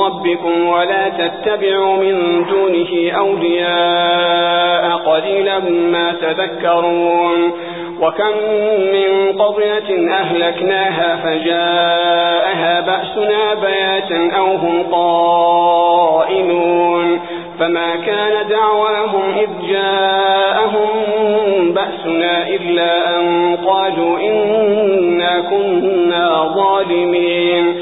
ربكم ولا تتبعوا من دونه أولياء قليلا ما تذكرون وكم من قضية أهلكناها فجاءها بأسنا بياتا أو هم قائلون فما كان دعواهم إذ جاءهم بأسنا إلا أن قالوا إنا كنا ظالمين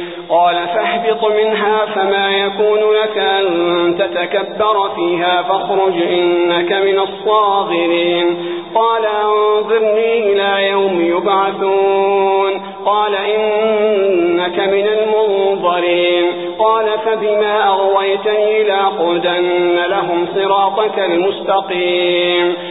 قال فاهبط منها فما يكون لك أن تتكبر فيها فاخرج إنك من الصاغرين. قال انظرني إلى يوم يبعثون. قال إنك من المنظرين. قال فبما أغويتني لأقودن لهم صراطك المستقيم.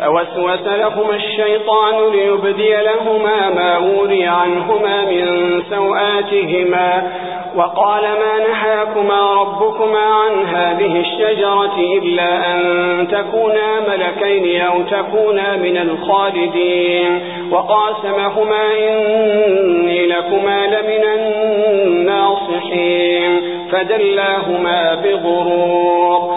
فوسوس لهما الشيطان ليبدي لهما ما أوري عنهما من سوآتهما وقال ما نهاكما ربكما عن هذه الشجرة إلا أن تكونا ملكين أو تكونا من الخالدين وقاسمهما إني لكما لمن الناصحين فدلاهما بغرور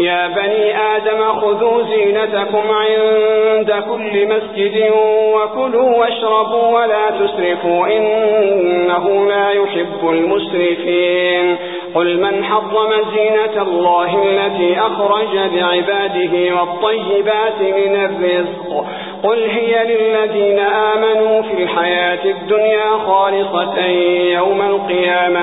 يا بني آدم خذوا زينتكم عند كل مسجد وكلوا واشربوا ولا تسرفوا إنه لا يحب المسرفين. قل من حظم زينة الله التي أخرج لعباده والطيبات من الرزق؟ قل هي للذين آمنوا في الحياة الدنيا خالصة يوم القيامة.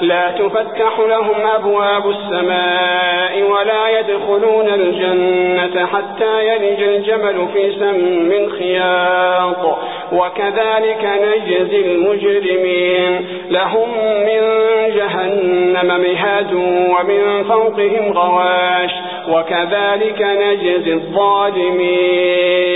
لا تفتح لهم أبواب السماء ولا يدخلون الجنة حتى يلج الجمل في سم الخياط وكذلك نجزي المجرمين. لهم من جهنم مهاد ومن فوقهم غواش. وكذلك نجزي الظالمين.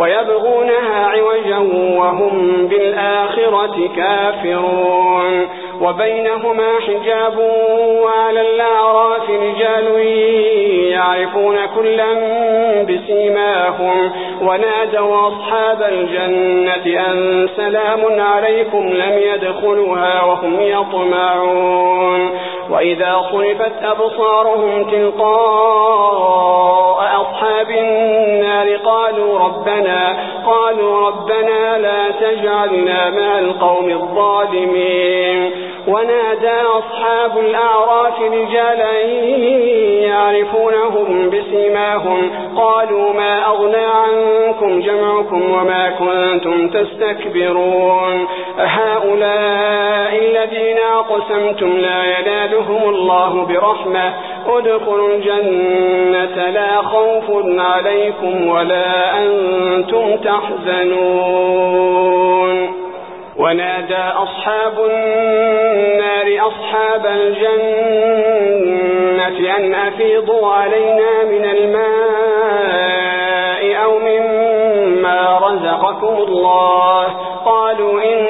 ويبغونها عوجا وهم بالآخرة كافرون. وبينهما حجاب وعلى الأعراف رجال يعرفون كلا بسيماهم. ونادوا أصحاب الجنة أن سلام عليكم لم يدخلوها وهم يطمعون. وإذا صرفت أبصارهم تلقاء أصحاب النار قالوا ربنا قالوا ربنا لا تجعلنا مع القوم الظالمين. ونادى أصحاب الأعراف رجالا يعرفونهم بسيماهم قالوا ما أغنى عنكم جمعكم وما كنتم تستكبرون. هؤلاء الذين أقسمتم لا ينالهم الله برحمة. ادخلوا الجنة لا خوف عليكم ولا أنتم تحزنون. ونادى أصحاب النار أصحاب الجنة أن أفيضوا علينا من الماء أو مما رزقكم الله. قالوا إن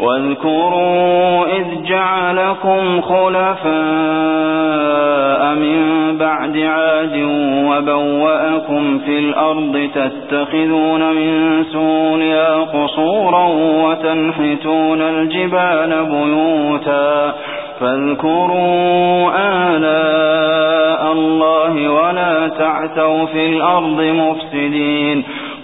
واذكروا إذ جعلكم خلفاء من بعد عاد وبوأكم في الأرض تتخذون من سولها قصورا وتنحتون الجبال بيوتا فاذكروا آلاء الله ولا تعثوا في الأرض مفسدين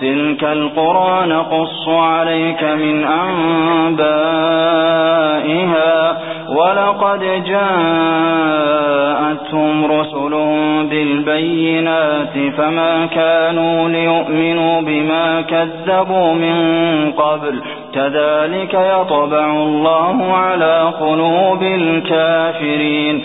تلك القرى نقص عليك من أنبائها ولقد جاءتهم رسل بالبينات فما كانوا ليؤمنوا بما كذبوا من قبل كذلك يطبع الله على قلوب الكافرين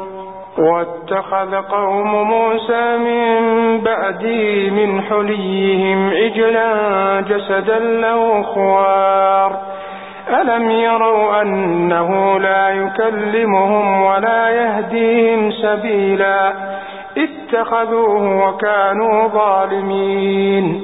واتخذ قوم موسى من بعده من حليهم عجلا جسدا له خوار. ألم يروا أنه لا يكلمهم ولا يهديهم سبيلا؟ اتخذوه وكانوا ظالمين.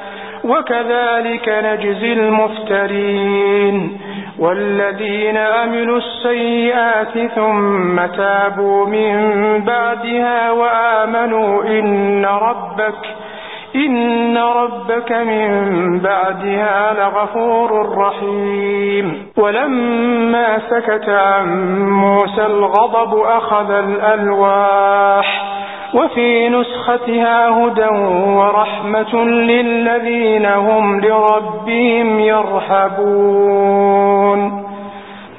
وكذلك نجزي المفترين والذين أملوا السيئات ثم تابوا من بعدها وآمنوا إن ربك إن ربك من بعدها لغفور رحيم. ولما سكت عن موسى الغضب أخذ الألواح وفي نسختها هدى ورحمة للذين هم لربهم يرحبون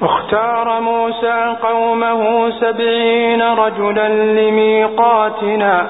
اختار موسى قومه سبعين رجلا لميقاتنا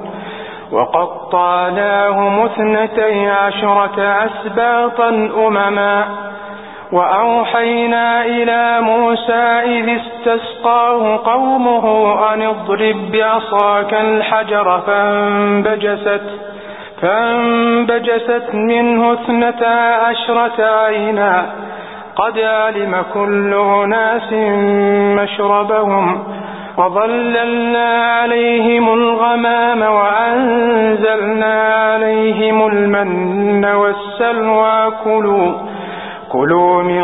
وقطعناهم اثنتي عشرة أسباطا أمما وأوحينا إلى موسى إذ استسقاه قومه أن اضرب بعصاك الحجر فانبجست فانبجست منه اثنتا عشرة عينا قد علم كل أناس مشربهم وظللنا عليهم الغمام وأنزلنا عليهم المن والسلوى. كلوا كلوا من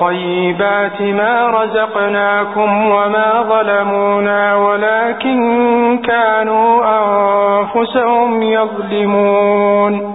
طيبات ما رزقناكم وما ظلمونا ولكن كانوا أنفسهم يظلمون.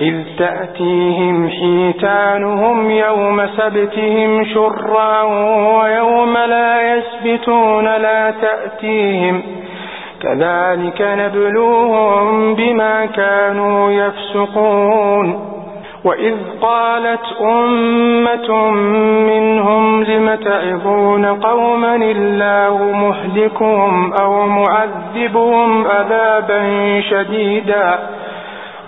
إذ تأتيهم حيتانهم يوم سبتهم شرا ويوم لا يسبتون لا تأتيهم كذلك نبلوهم بما كانوا يفسقون وإذ قالت أمة منهم لم تعظون قوما الله مهلكهم أو معذبهم أذابا شديدا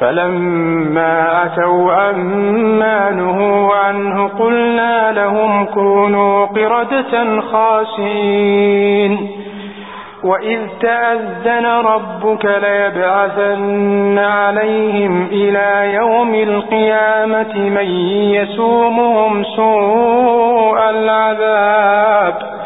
فلما أتوا عما نهوا عنه قلنا لهم كونوا قردة خاسئين وإذ تأذن ربك ليبعثن عليهم إلى يوم القيامة من يسومهم سوء العذاب.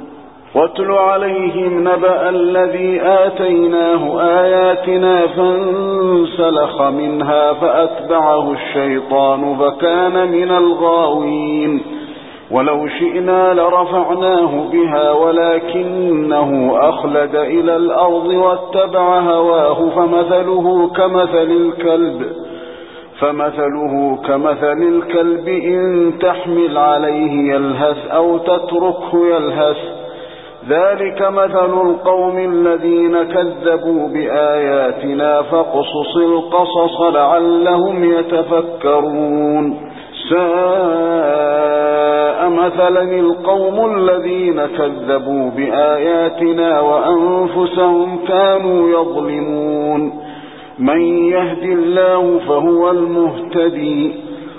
واتل عليهم نبأ الذي آتيناه آياتنا فانسلخ منها فأتبعه الشيطان فكان من الغاوين. ولو شئنا لرفعناه بها ولكنه أخلد إلى الأرض واتبع هواه فمثله كمثل الكلب فمثله كمثل الكلب إن تحمل عليه يلهث أو تتركه يلهث. ذلك مثل القوم الذين كذبوا بآياتنا فاقصص القصص لعلهم يتفكرون. ساء مثلا القوم الذين كذبوا بآياتنا وأنفسهم كانوا يظلمون. من يهد الله فهو المهتدي.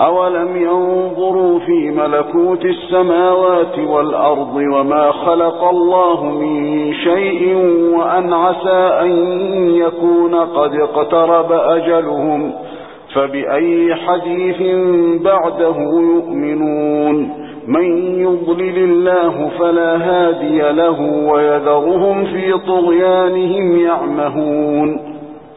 أولم ينظروا في ملكوت السماوات والأرض وما خلق الله من شيء وأن عسى أن يكون قد اقترب أجلهم فبأي حديث بعده يؤمنون من يضلل الله فلا هادي له ويذرهم في طغيانهم يعمهون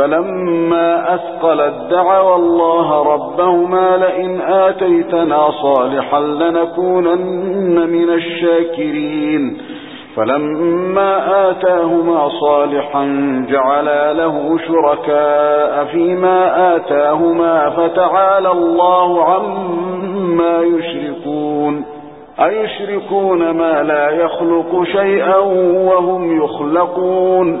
فلما أثقلت دعوا الله ربهما لئن آتيتنا صالحا لنكونن من الشاكرين. فلما آتاهما صالحا جعلا له شركاء فيما آتاهما فتعالى الله عما يشركون. أيشركون ما لا يخلق شيئا وهم يخلقون.